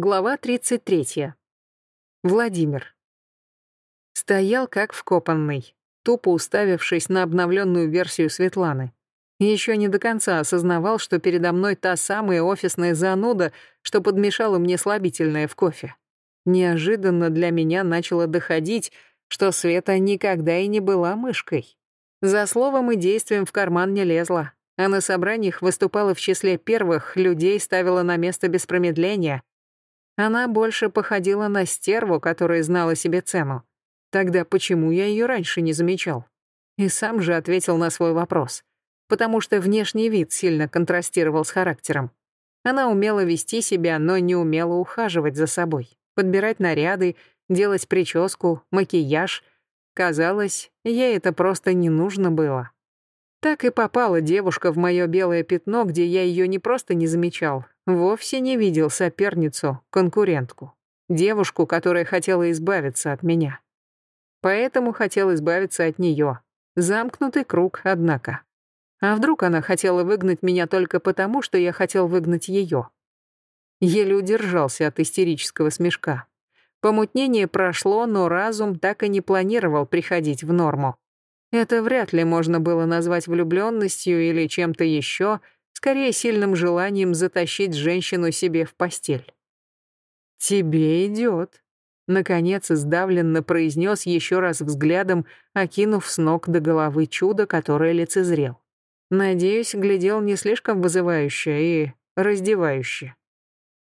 Глава 33. Владимир. Стоял как вкопанный, тупо уставившись на обновленную версию Светланы. Еще не до конца осознавал, что передо мной та самая офисная зануда, что подмешала мне слабительное в кофе. Неожиданно для меня начало доходить, что Света никогда и не была мышкой. За словом и действием в карман не лезла, а на собраниях выступала в числе первых, людей ставила на место без промедления, она больше походила на стерву, которая знала себе цену. Тогда почему я ее раньше не замечал? И сам же ответил на свой вопрос. Потому что внешний вид сильно контрастировал с характером. Она умела вести себя, но не умела ухаживать за собой, подбирать наряды, делать прическу, макияж. Казалось, ей это просто не нужно было. Так и попала девушка в мое белое пятно, где я ее не просто не замечал, вовсе не видел соперницу, конкурентку, девушку, которая хотела избавиться от меня. Поэтому хотел избавиться от нее. Замкнутый круг, однако. А вдруг она хотела выгнать меня только потому, что я хотел выгнать ее? Еле удержался от истерического смешка. Помутнение прошло, но разум так и не планировал приходить в норму. Это вряд ли можно было назвать влюбленностью или чем-то еще, скорее сильным желанием затащить женщину себе в постель. «Тебе идет», — наконец издавленно произнес еще раз взглядом, окинув с ног до головы чудо, которое лицезрел. Надеюсь, глядел не слишком вызывающе и раздевающе.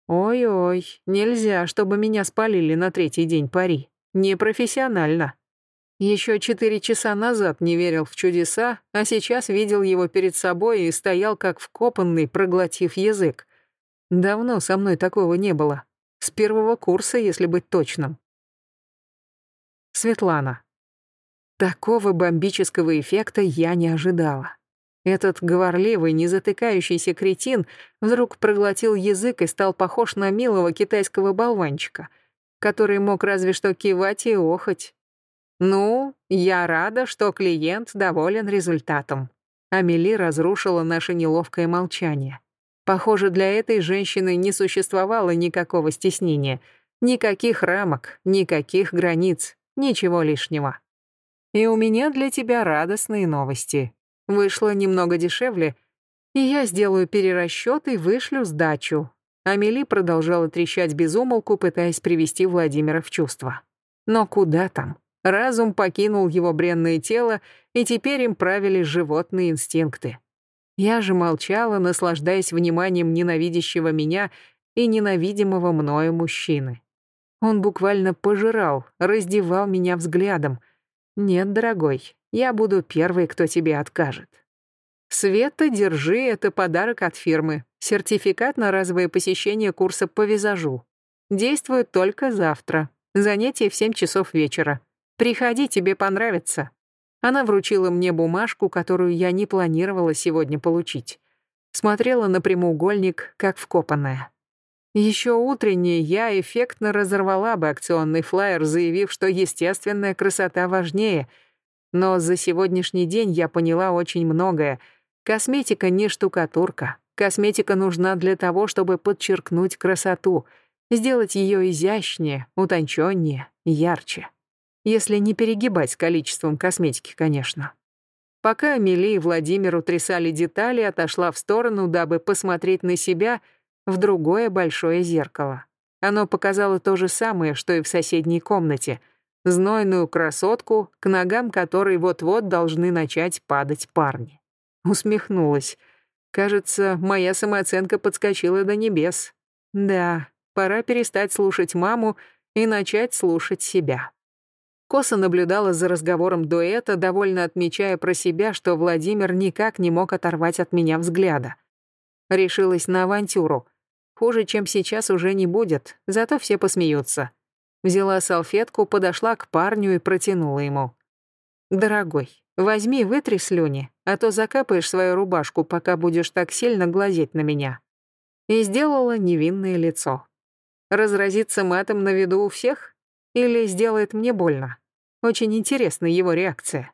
Ой-ой, нельзя, чтобы меня спалили на третий день пари. Непрофессионально. Еще четыре часа назад не верил в чудеса, а сейчас видел его перед собой и стоял как вкопанный, проглотив язык. Давно со мной такого не было. С первого курса, если быть точным. Светлана. Такого бомбического эффекта я не ожидала. Этот говорливый, не затыкающийся кретин вдруг проглотил язык и стал похож на милого китайского болванчика, который мог разве что кивать и охоть, «Ну, я рада, что клиент доволен результатом». Амели разрушила наше неловкое молчание. Похоже, для этой женщины не существовало никакого стеснения, никаких рамок, никаких границ, ничего лишнего. И у меня для тебя радостные новости. Вышло немного дешевле, и я сделаю перерасчет и вышлю сдачу. Амели продолжала трещать без умолку, пытаясь привести Владимира в чувство. Но куда там? Разум покинул его бренное тело, и теперь им правили животные инстинкты. Я же молчала, наслаждаясь вниманием ненавидящего меня и ненавидимого мною мужчины. Он буквально пожирал, раздевал меня взглядом. «Нет, дорогой, я буду первой, кто тебе откажет». «Света, держи, это подарок от фирмы. Сертификат на разовое посещение курса по визажу. Действует только завтра. Занятие в 7 часов вечера. Приходи, тебе понравится». Она вручила мне бумажку, которую я не планировала сегодня получить. Смотрела на прямоугольник, как вкопанная. Еще утреннее я эффектно разорвала бы акционный флаер, заявив, что естественная красота важнее. Но за сегодняшний день я поняла очень многое. Косметика не штукатурка. Косметика нужна для того, чтобы подчеркнуть красоту, сделать ее изящнее, утонченнее, ярче. Если не перегибать с количеством косметики, конечно. Пока Амели и Владимир утрясали детали, отошла в сторону, дабы посмотреть на себя в другое большое зеркало. Оно показало то же самое, что и в соседней комнате. Знойную красотку, к ногам которой вот-вот должны начать падать парни. Усмехнулась. Кажется, моя самооценка подскочила до небес. Да, пора перестать слушать маму и начать слушать себя. Косо наблюдала за разговором дуэта, довольно отмечая про себя, что Владимир никак не мог оторвать от меня взгляда. Решилась на авантюру. Хуже, чем сейчас, уже не будет, зато все посмеются. Взяла салфетку, подошла к парню и протянула ему. «Дорогой, возьми, вытри слюни, а то закапаешь свою рубашку, пока будешь так сильно глазеть на меня». И сделала невинное лицо. Разразиться матом на виду у всех? Или сделает мне больно? Очень интересна его реакция.